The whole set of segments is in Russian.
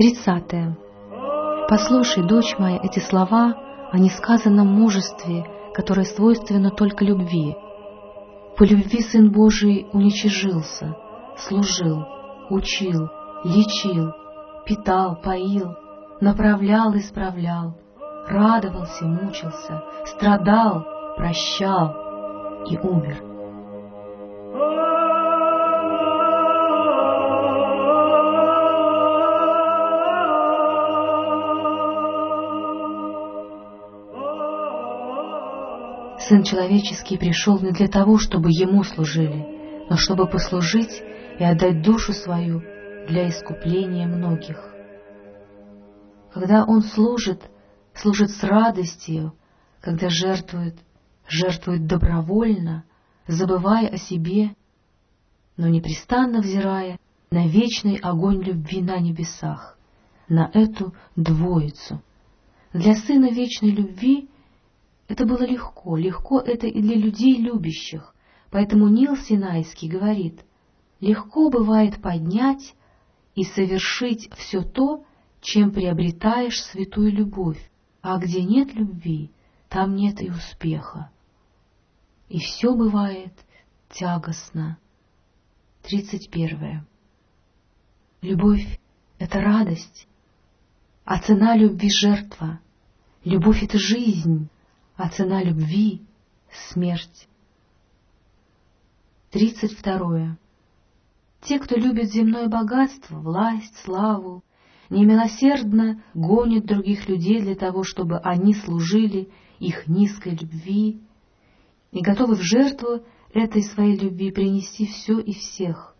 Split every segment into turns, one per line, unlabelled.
Тридцатое. Послушай, дочь моя, эти слова о несказанном мужестве, которое свойственно только любви. По любви Сын Божий уничижился, служил, учил, лечил, питал, поил, направлял, исправлял, радовался, мучился, страдал, прощал и умер. Сын человеческий пришел не для того, чтобы Ему служили, но чтобы послужить и отдать душу свою для искупления многих. Когда Он служит, служит с радостью, когда жертвует, жертвует добровольно, забывая о себе, но непрестанно взирая на вечный огонь любви на небесах, на эту двоицу. Для Сына вечной любви — это было легко, легко это и для людей любящих, поэтому Нил Синайский говорит, легко бывает поднять и совершить все то, чем приобретаешь святую любовь, а где нет любви, там нет и успеха. И все бывает тягостно. Тридцать первое. Любовь — это радость, а цена любви — жертва. Любовь — это жизнь, а цена любви — смерть. Тридцать второе. Те, кто любит земное богатство, власть, славу, немилосердно гонят других людей для того, чтобы они служили их низкой любви и готовы в жертву этой своей любви принести все и всех.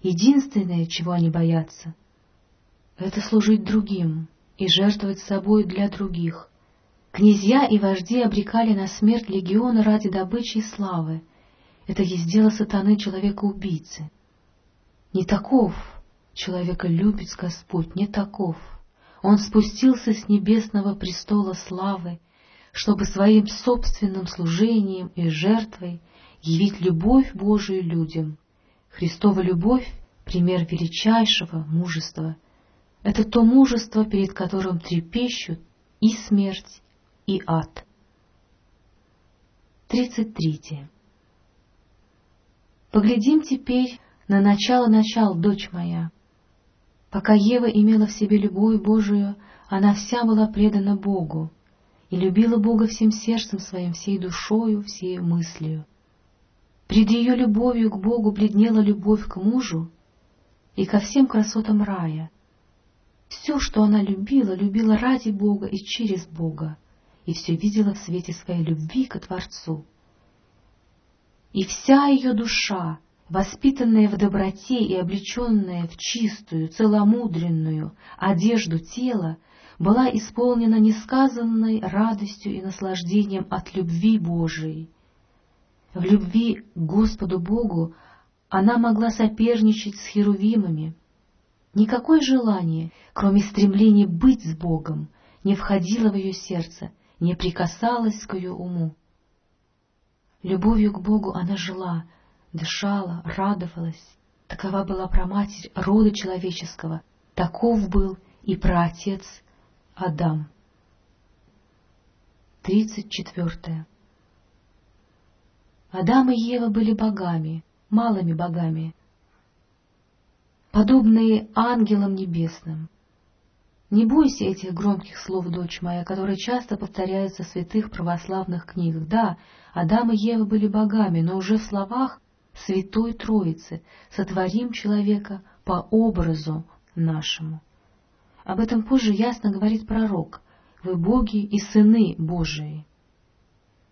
Единственное, чего они боятся, — это служить другим и жертвовать собой для других, Князья и вожди обрекали на смерть легионы ради добычи и славы. Это есть дело сатаны человека-убийцы. Не таков человека любит Господь, не таков. Он спустился с небесного престола славы, чтобы своим собственным служением и жертвой явить любовь Божию людям. Христова любовь — пример величайшего мужества. Это то мужество, перед которым трепещут и смерть, и ад. 33. Поглядим теперь на начало начал, дочь моя. Пока Ева имела в себе любовь Божию, она вся была предана Богу и любила Бога всем сердцем своим, всей душою, всей мыслью. Пред ее любовью к Богу бледнела любовь к мужу и ко всем красотам рая. Все, что она любила, любила ради Бога и через Бога и все видела в свете своей любви к Творцу. И вся ее душа, воспитанная в доброте и облеченная в чистую, целомудренную одежду тела, была исполнена несказанной радостью и наслаждением от любви Божией. В любви к Господу Богу она могла соперничать с херувимами. Никакое желание, кроме стремления быть с Богом, не входило в ее сердце, не прикасалась к ее уму. Любовью к Богу она жила, дышала, радовалась. Такова была праматерь рода человеческого, таков был и праотец Адам. Тридцать четвертое. Адам и Ева были богами, малыми богами, подобные ангелам небесным, не бойся этих громких слов, дочь моя, которые часто повторяются в святых православных книгах. Да, Адам и Ева были богами, но уже в словах Святой Троицы «сотворим человека по образу нашему». Об этом позже ясно говорит пророк «Вы боги и сыны Божии».